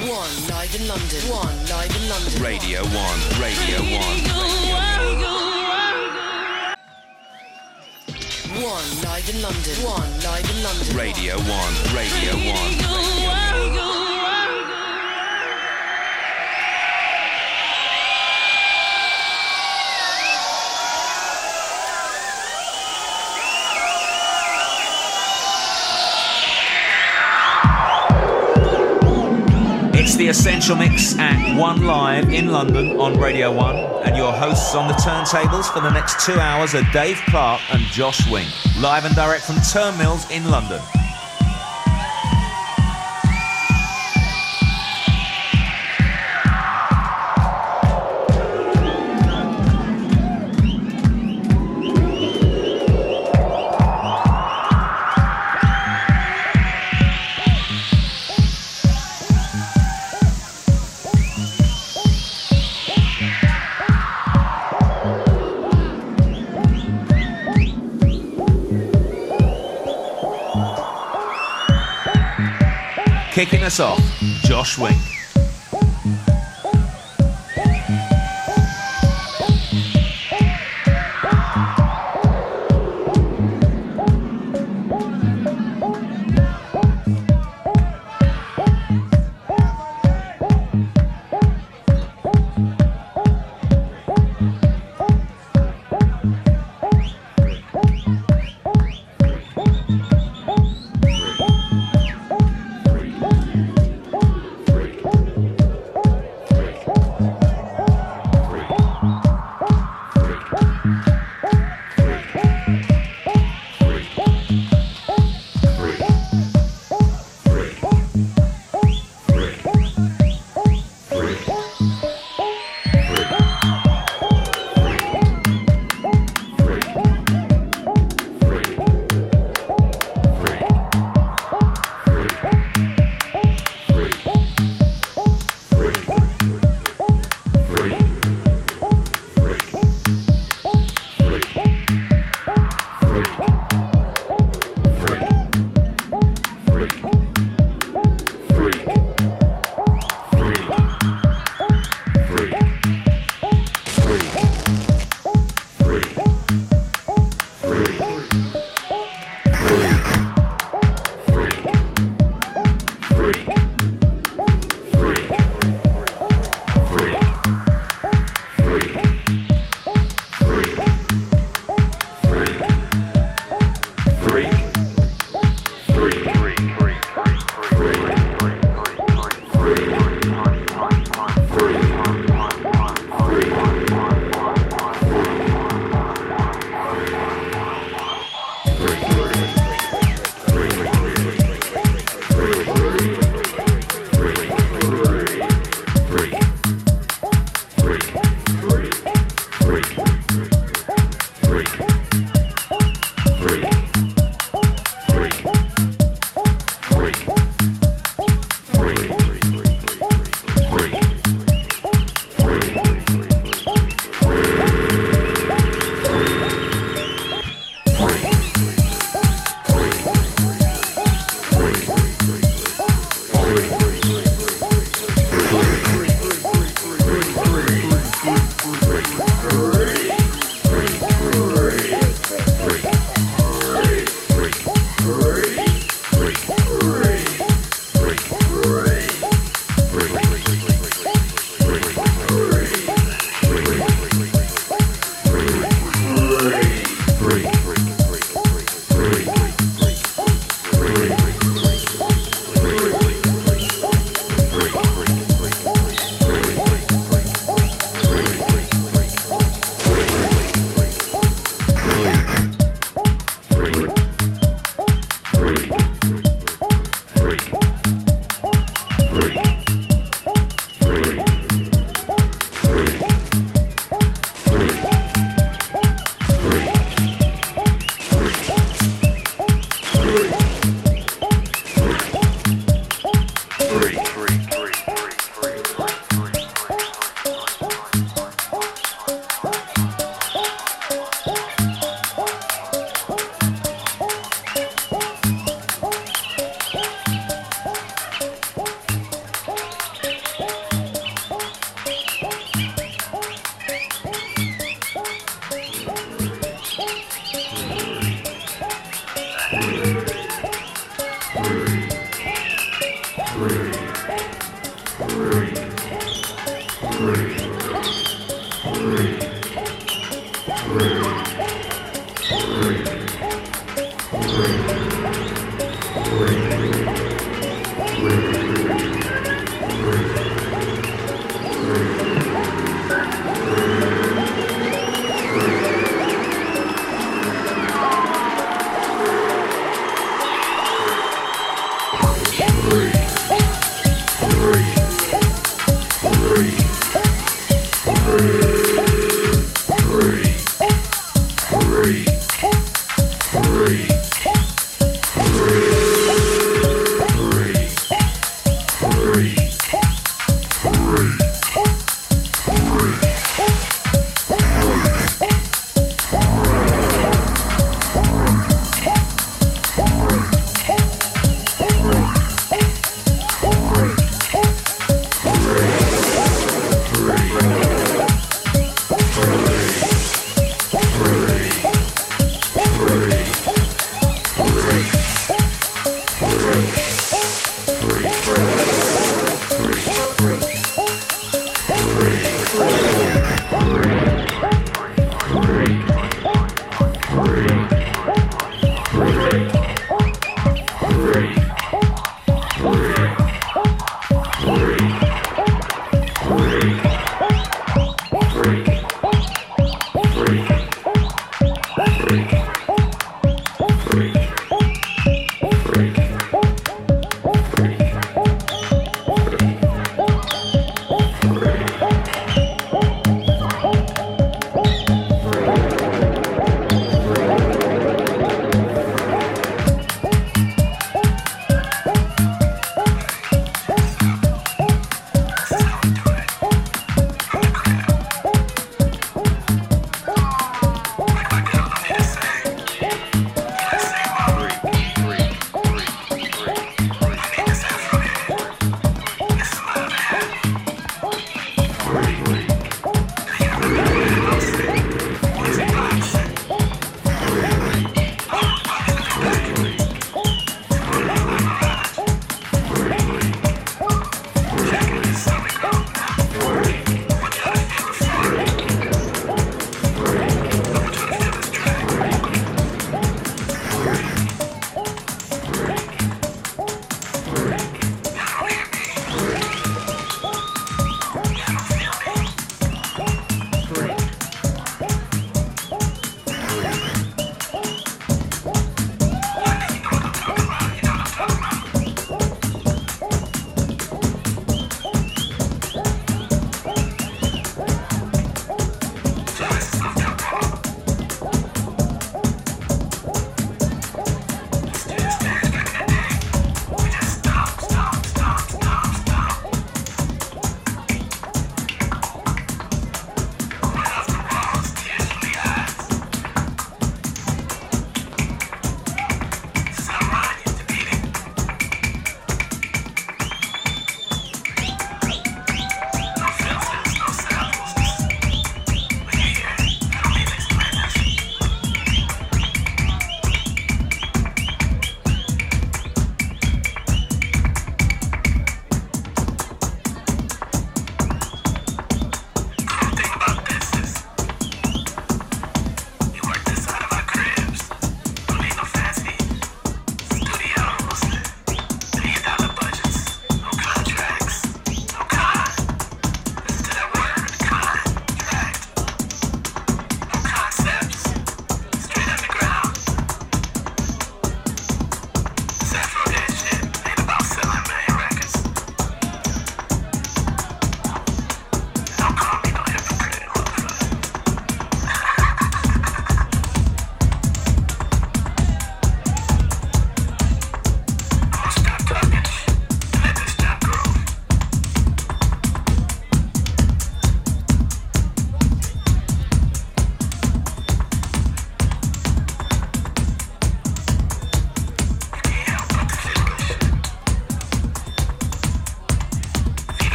One live in London. One live in London. Radio 1, Radio 1. One live in London. One live in London. Radio 1, Radio 1. The Essential Mix at 1 Live in London on Radio 1, and your hosts on the turntables for the next two hours are Dave Clarke and Josh Wink, live and direct from Turnmills in London. Kicking us off, Josh Wink.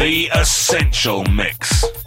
The Essential Mix.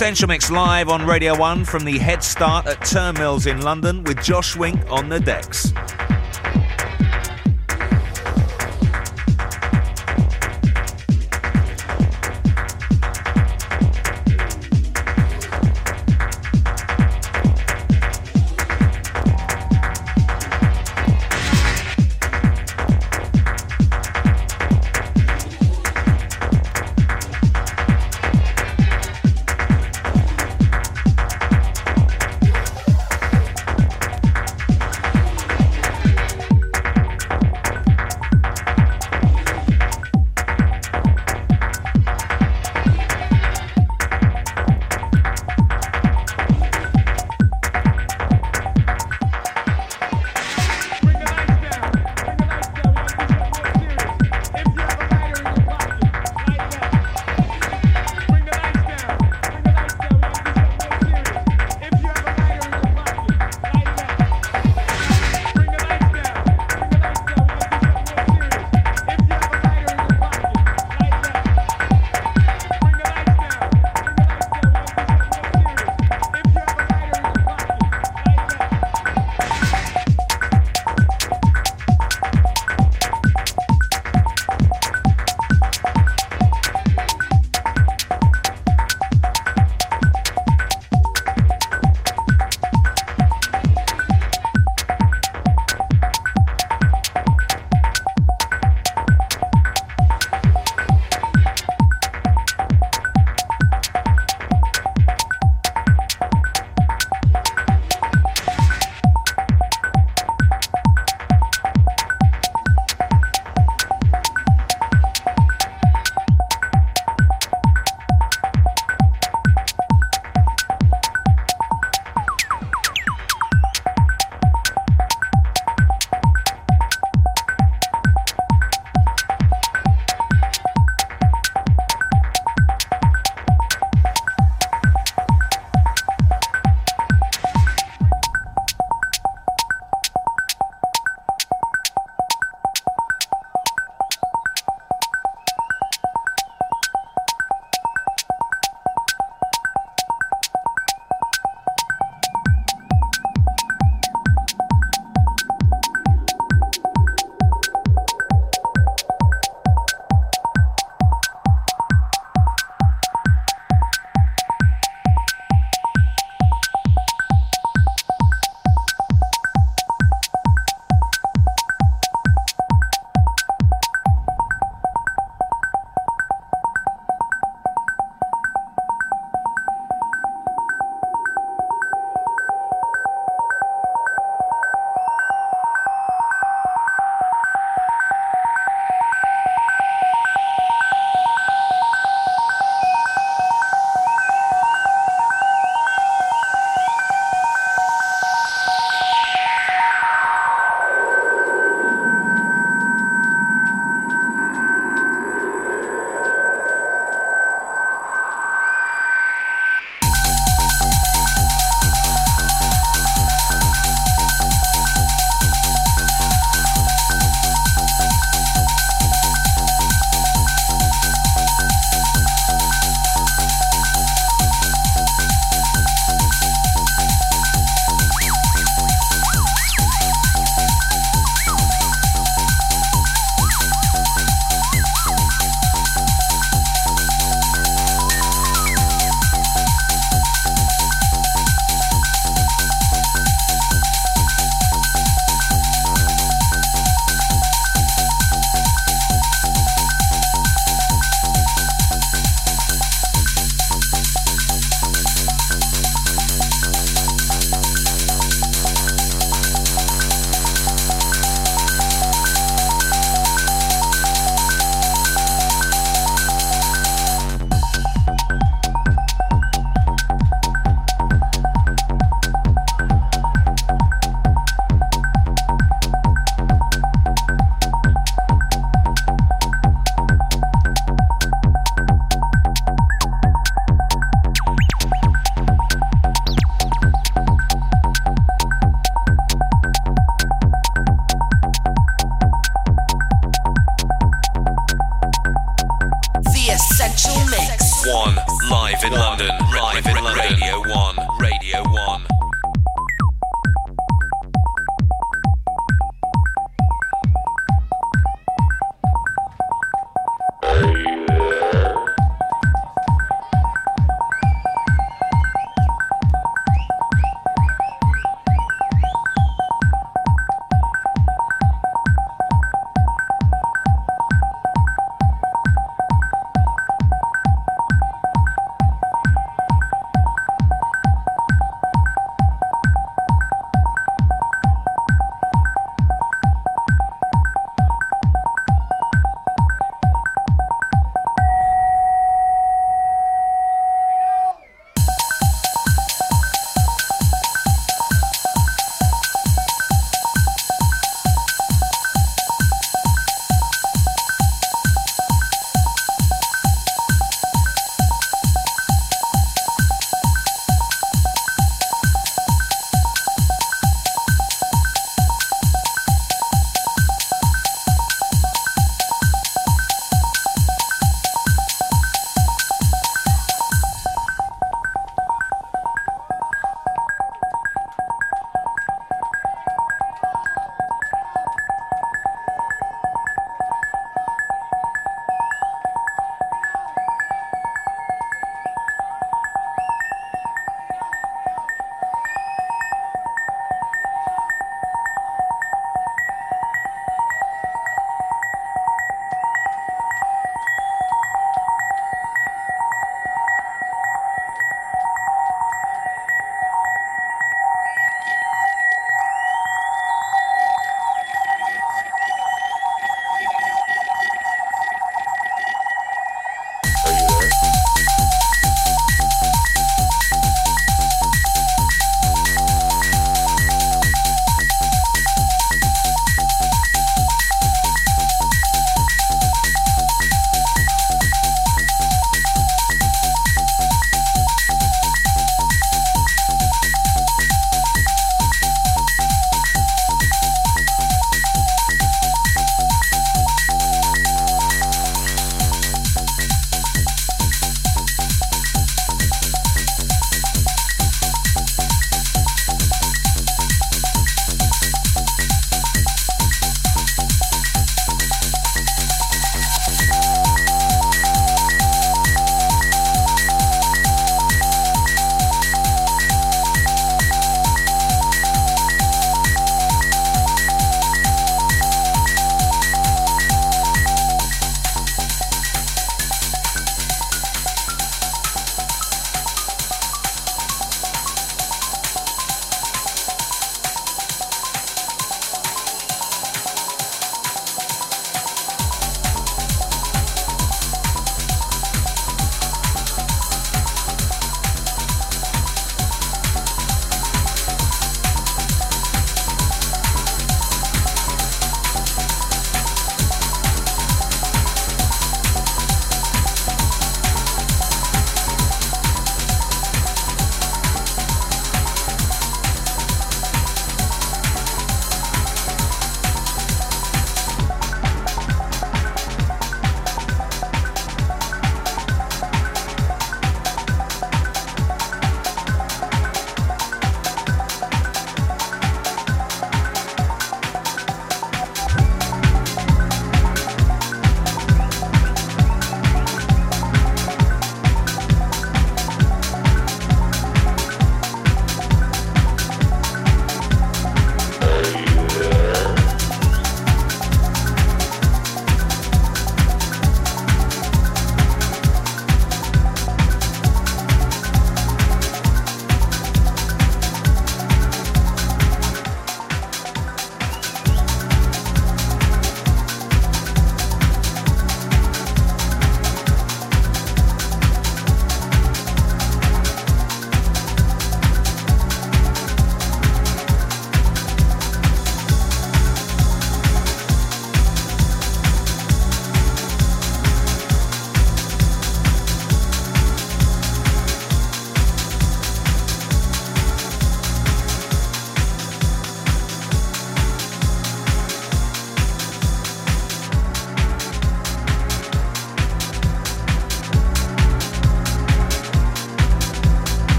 Essential Mix live on Radio 1 from the Head Start at Turnmills in London with Josh Wink on the decks.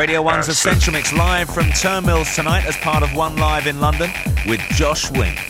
Radio 1's Essential Mix live from Turnmills tonight as part of One Live in London with Josh Wink.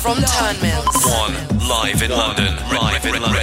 From Turnmills. One live in London. Live in London.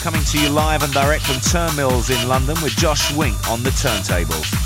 Coming to you live and direct from Turnmills in London with Josh Wink on the turntables.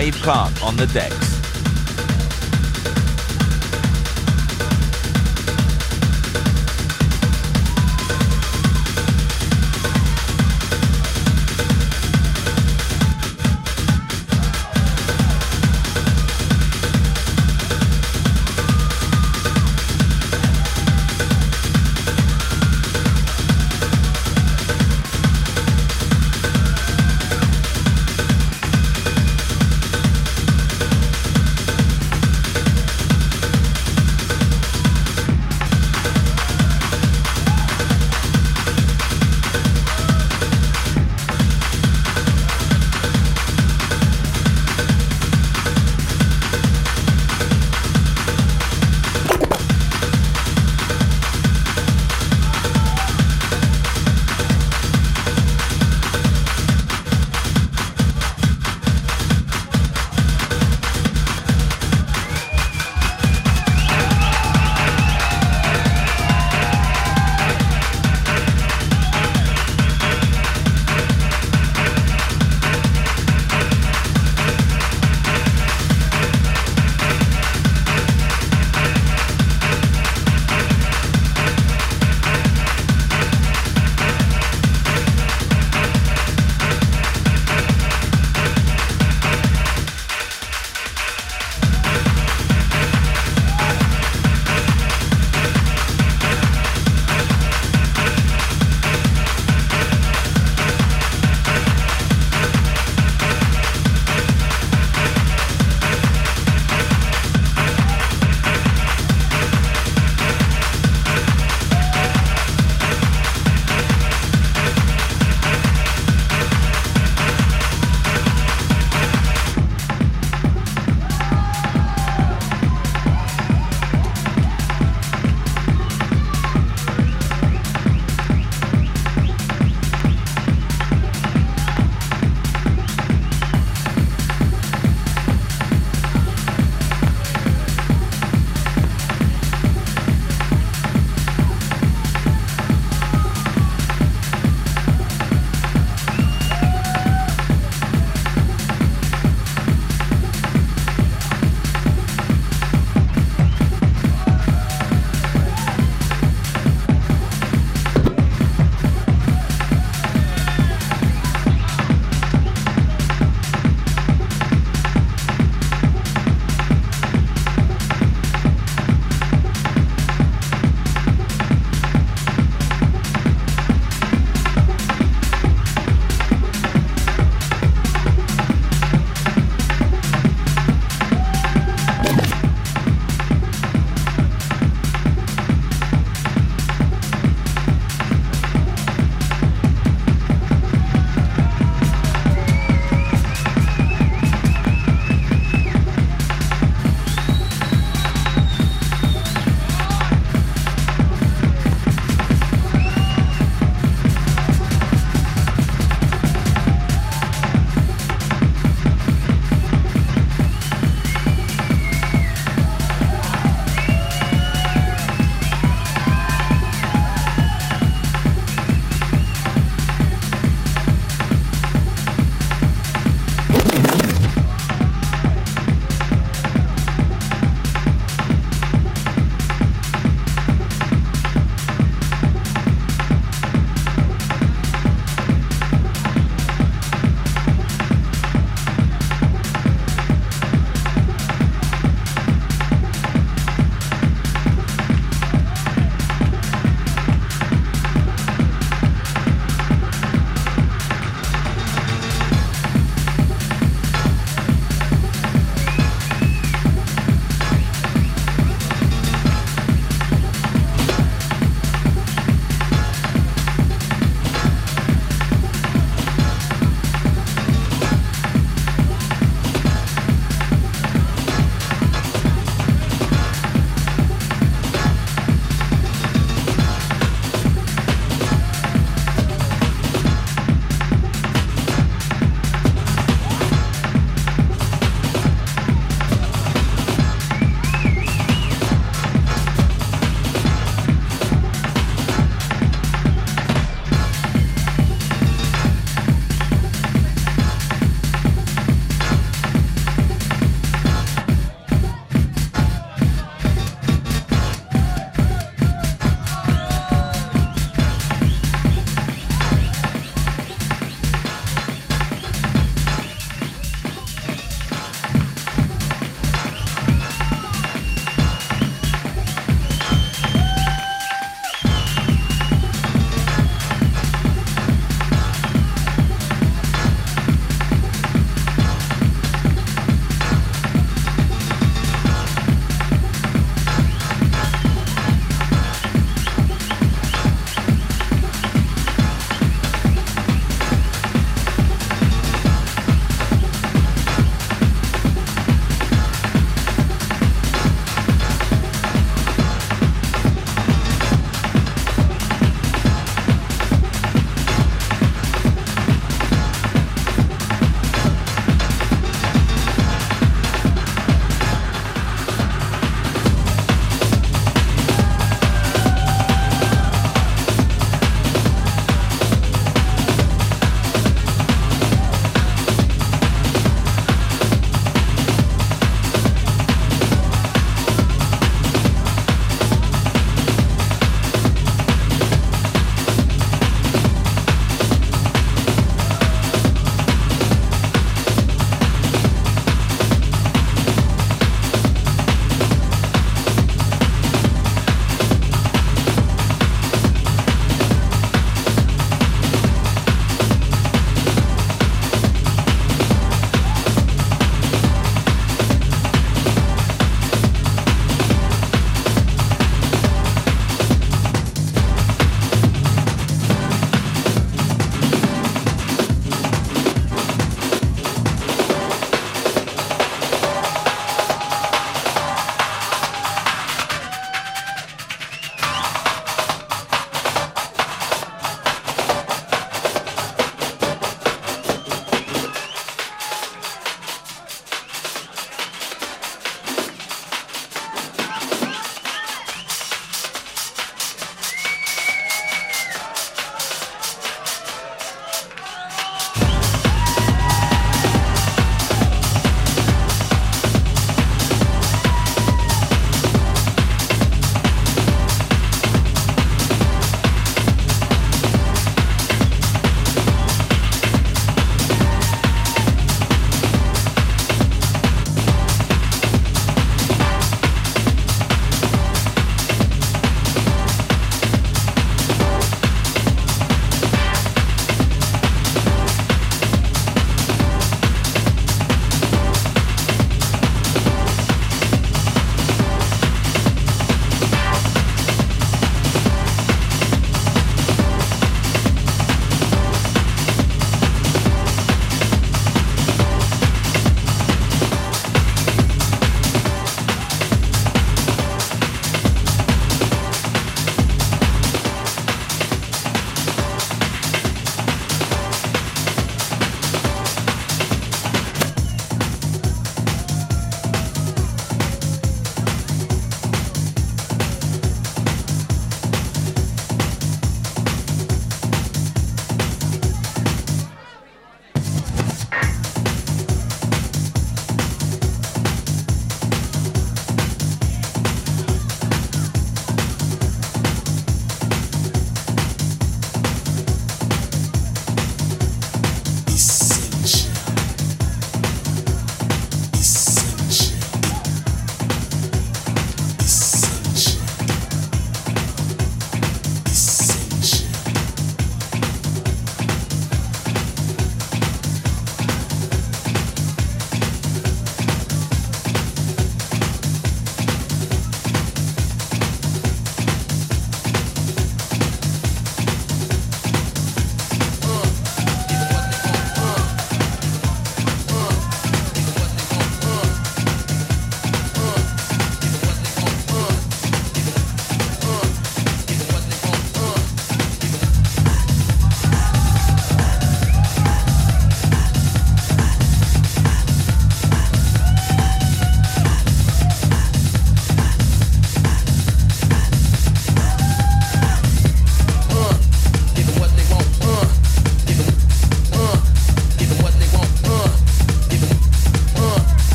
Dave Clarke on the decks.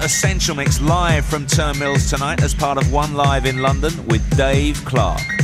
Essential Mix live from Turnmills tonight as part of One Live in London with Dave Clarke.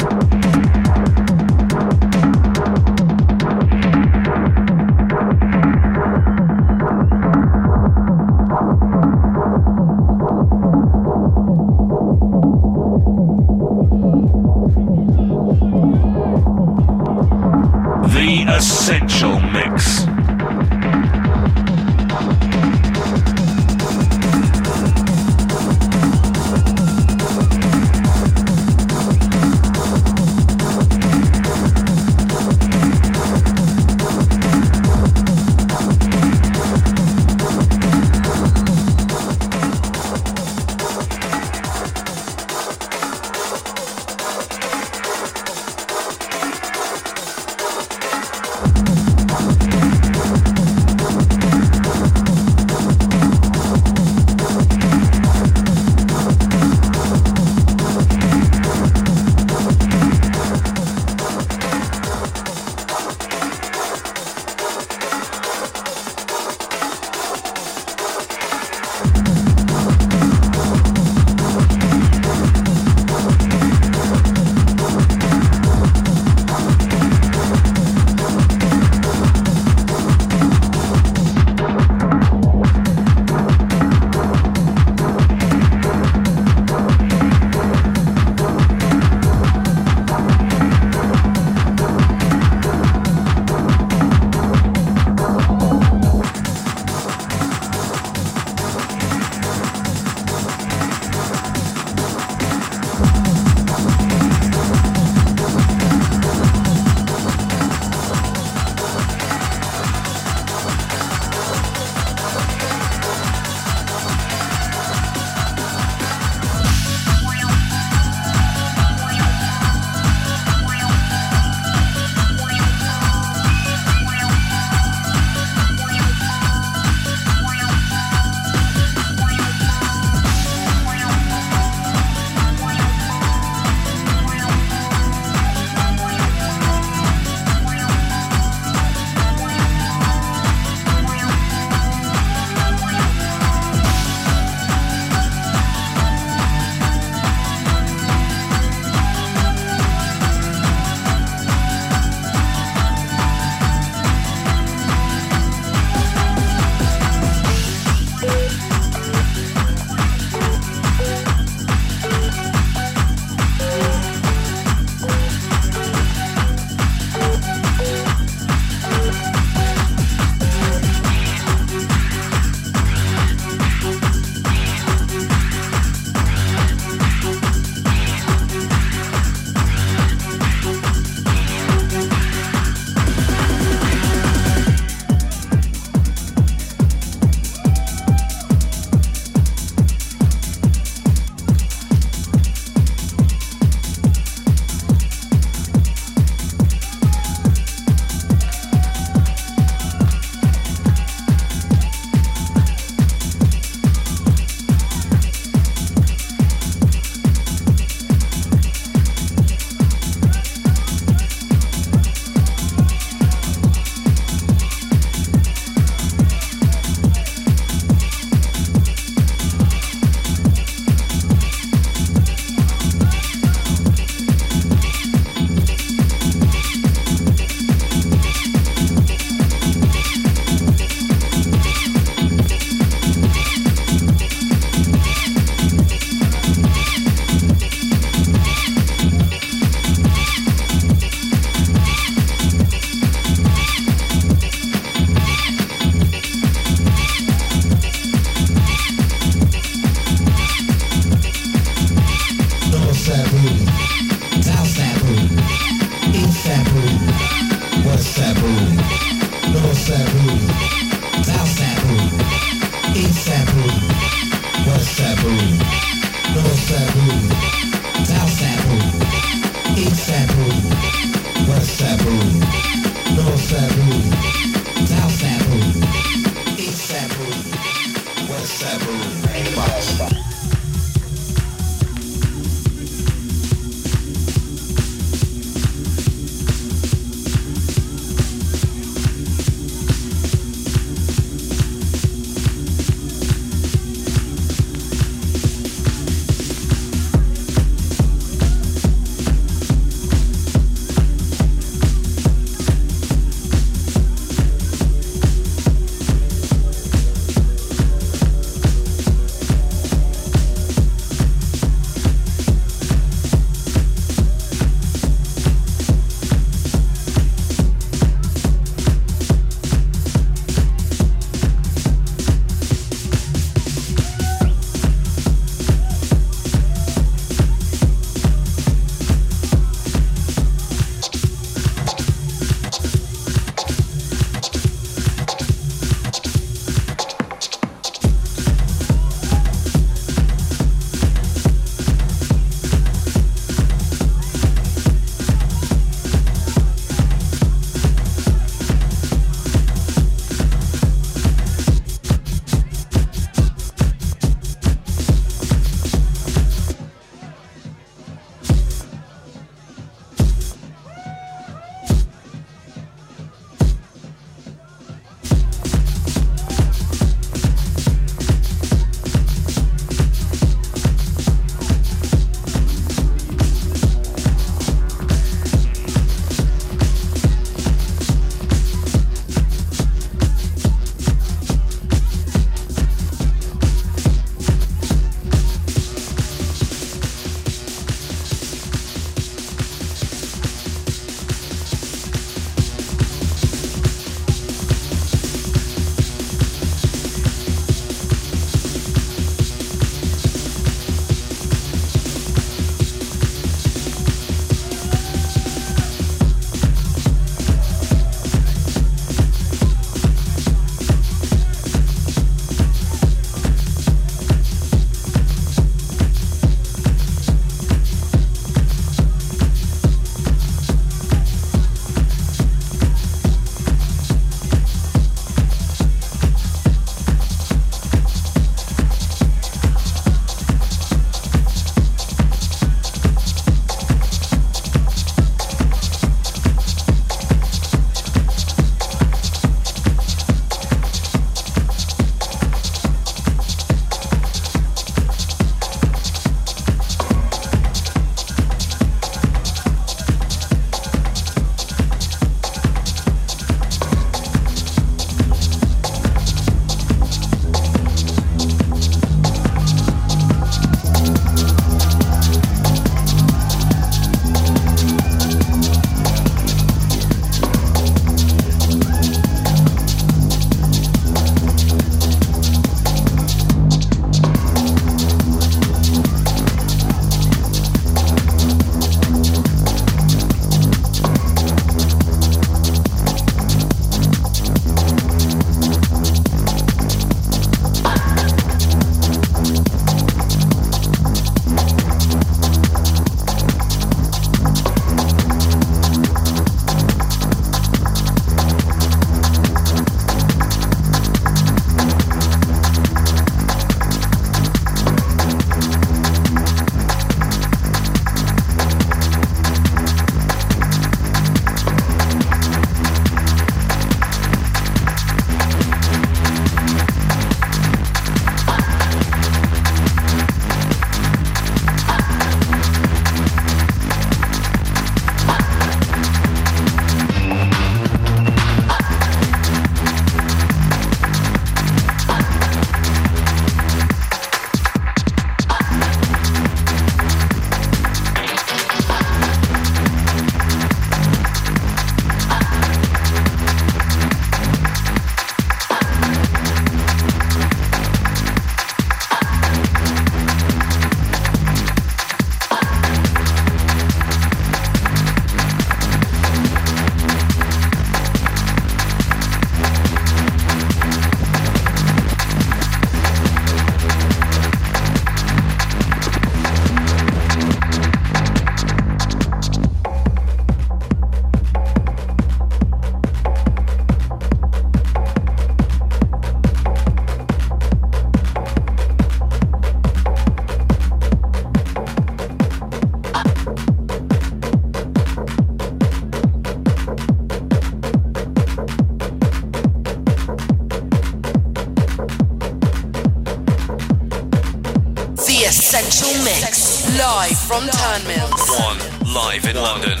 London.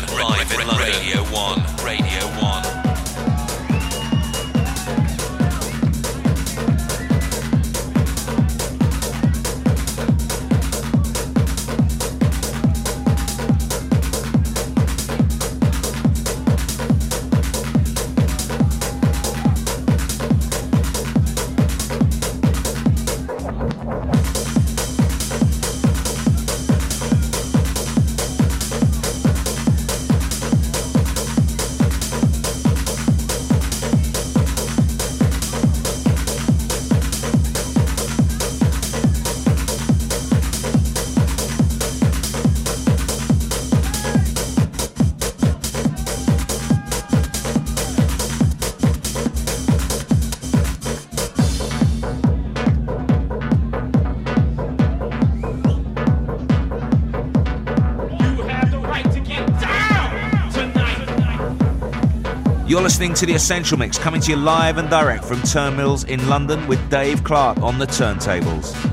Listening to The Essential Mix coming to you live and direct from Turnmills in London with Dave Clarke on the turntables.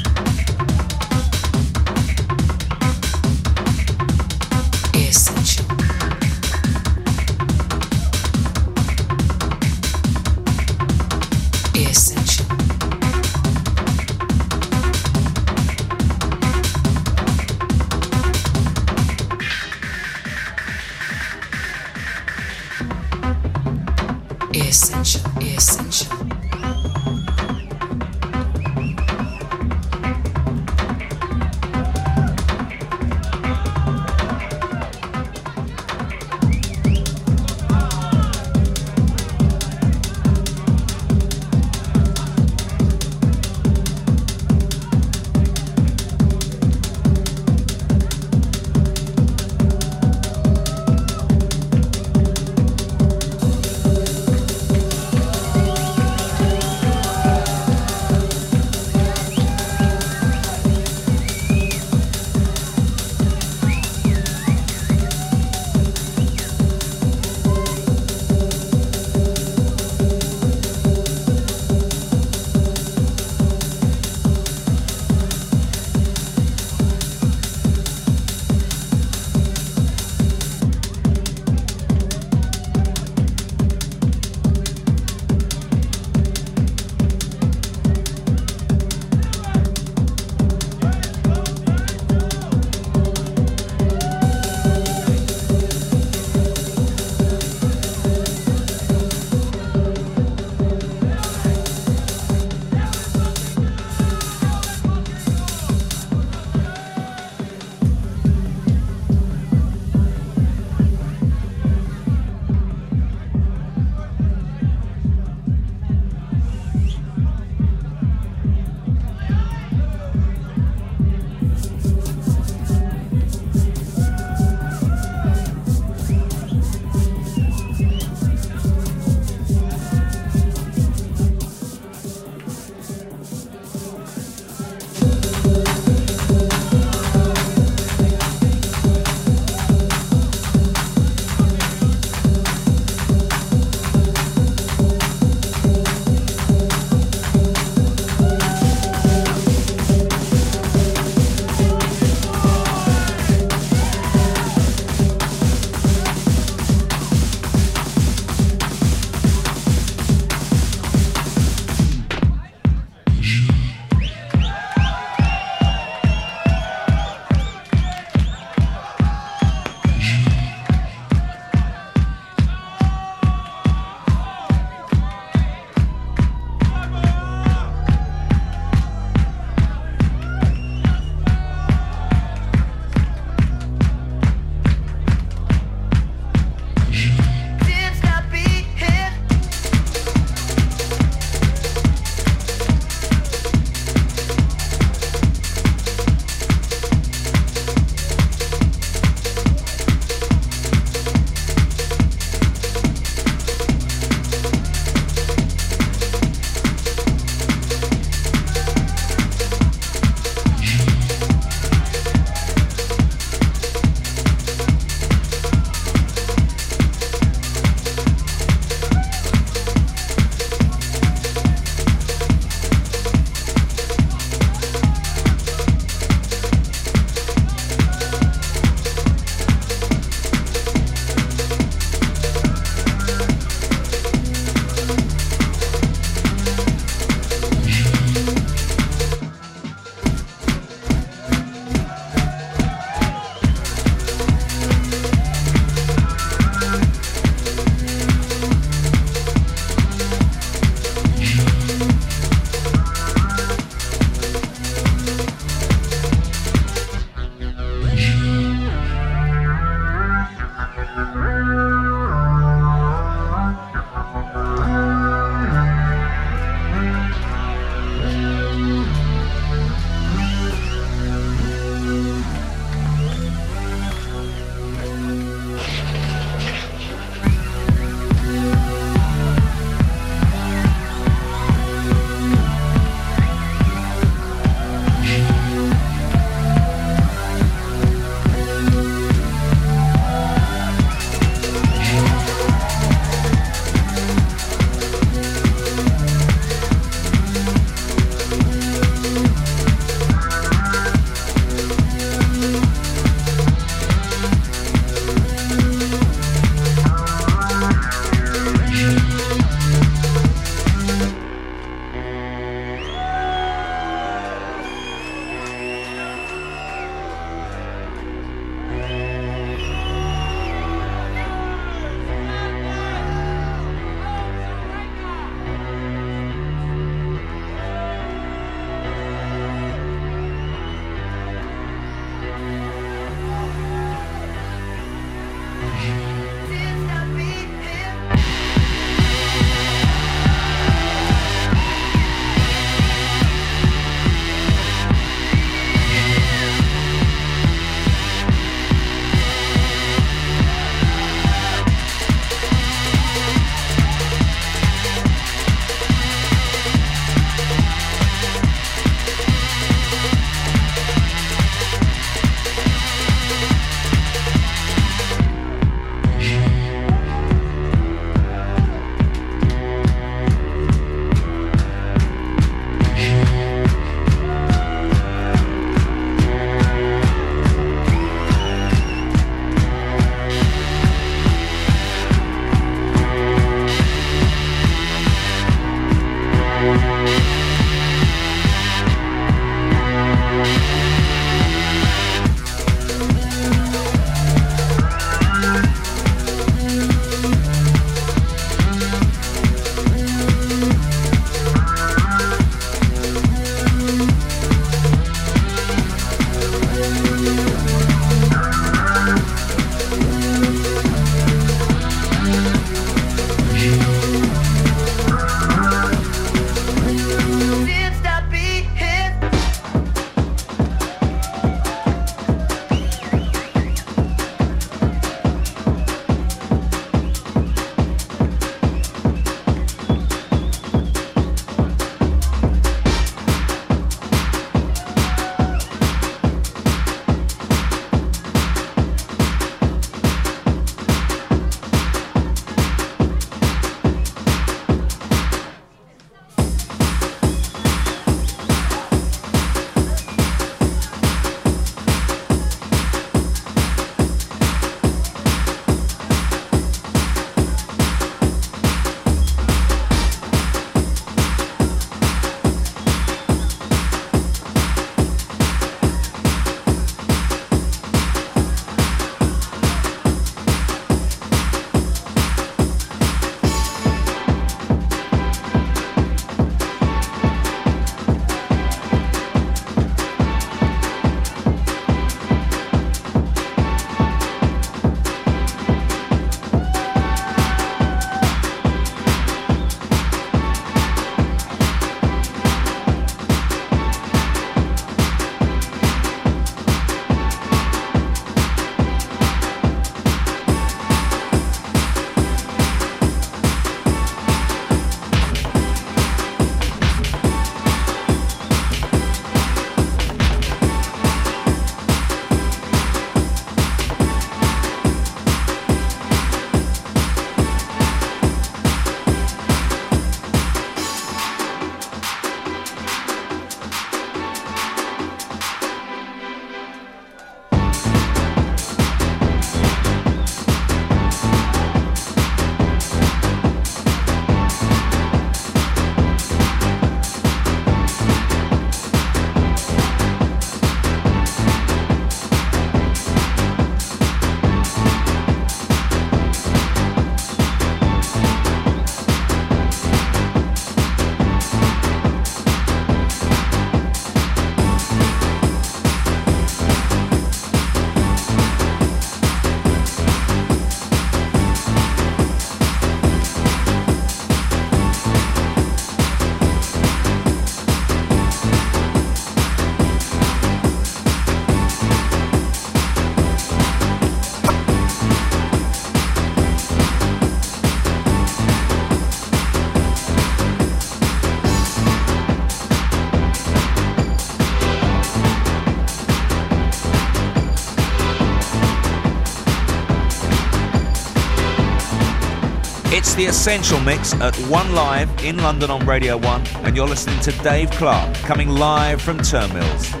The Essential Mix at 1 Live in London on Radio 1, and you're listening to Dave Clarke coming live from Turnmills.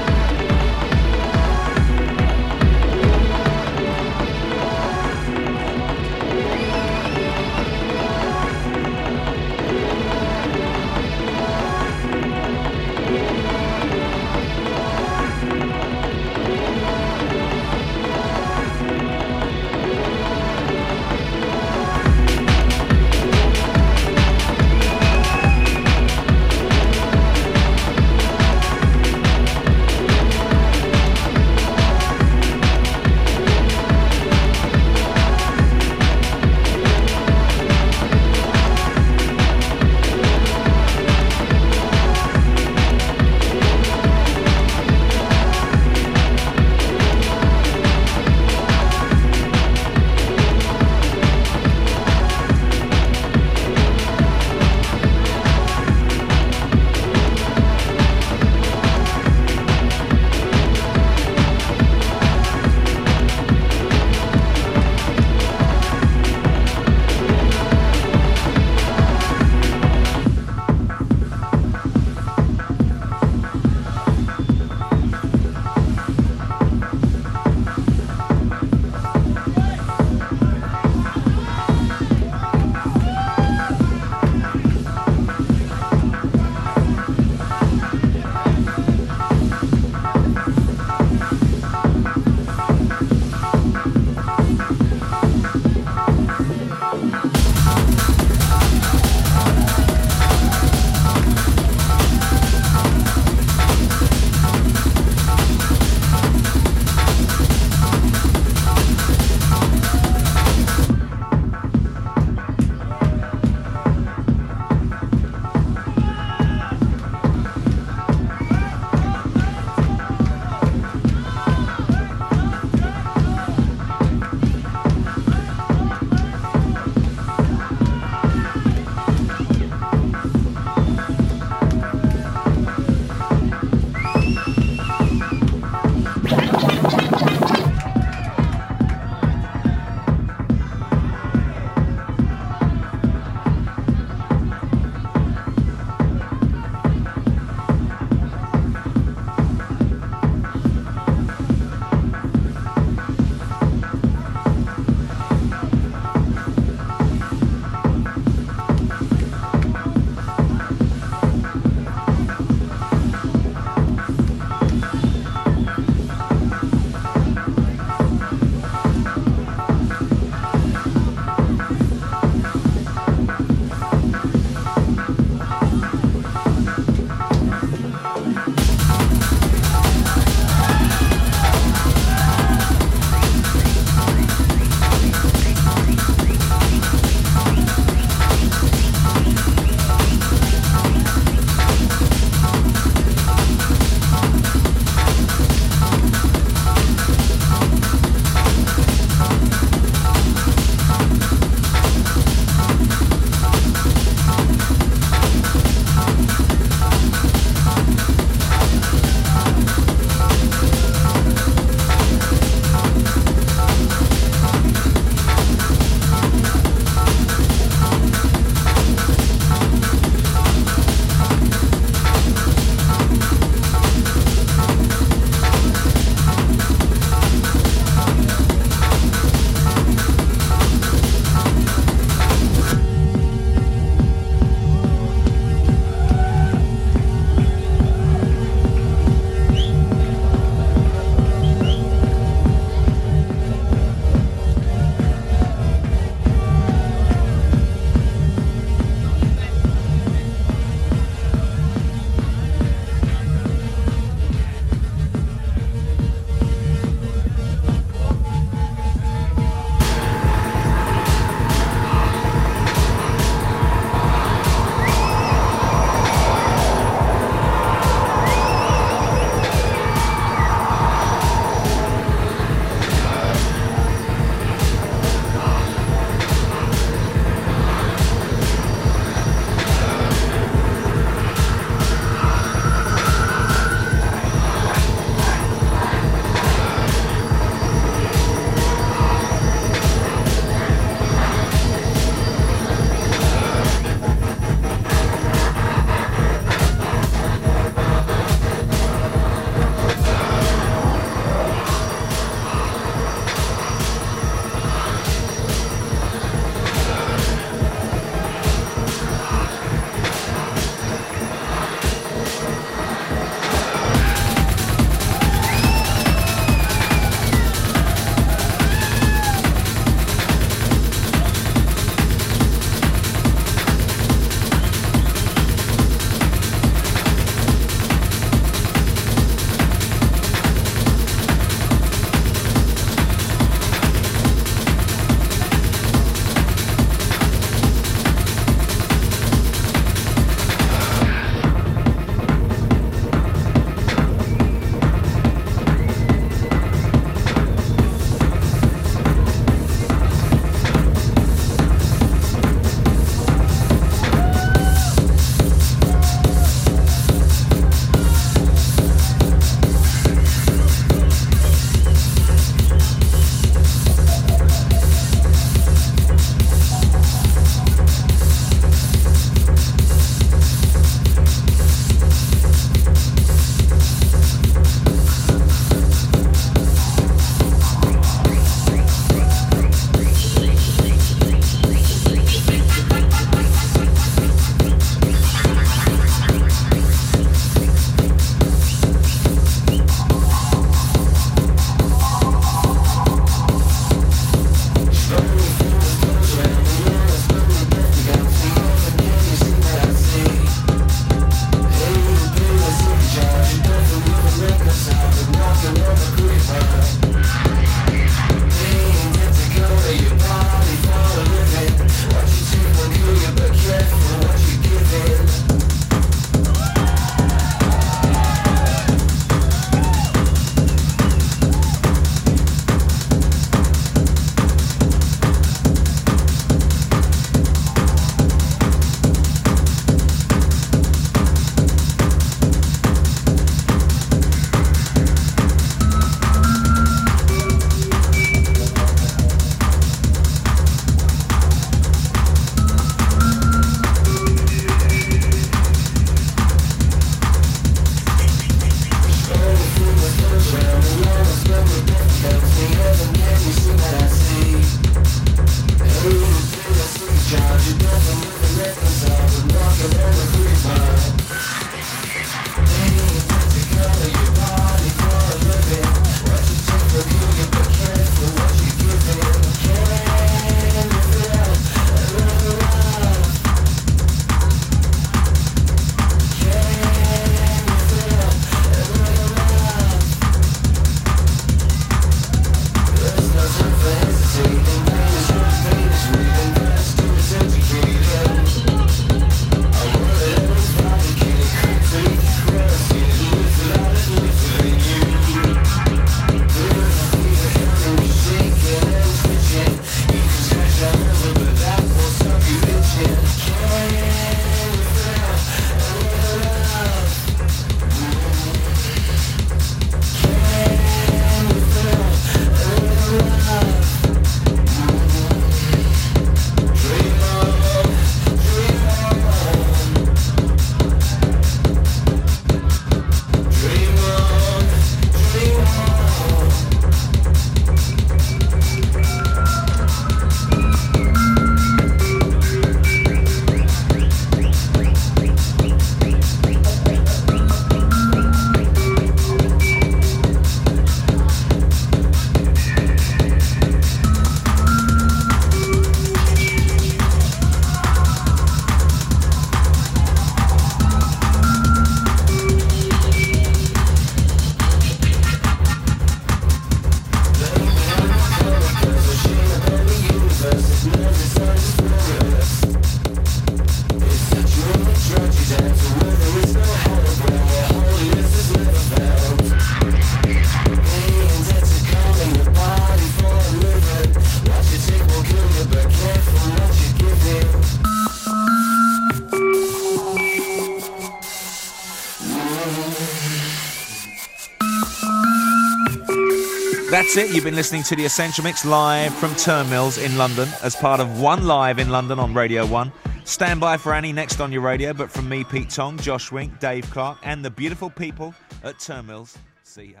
That's it. You've been listening to the Essential Mix live from Turnmills in London as part of One Live in London on Radio 1. Stand by for Annie next on your radio, but from me, Pete Tong, Josh Wink, Dave Clarke, and the beautiful people at Turnmills. See ya.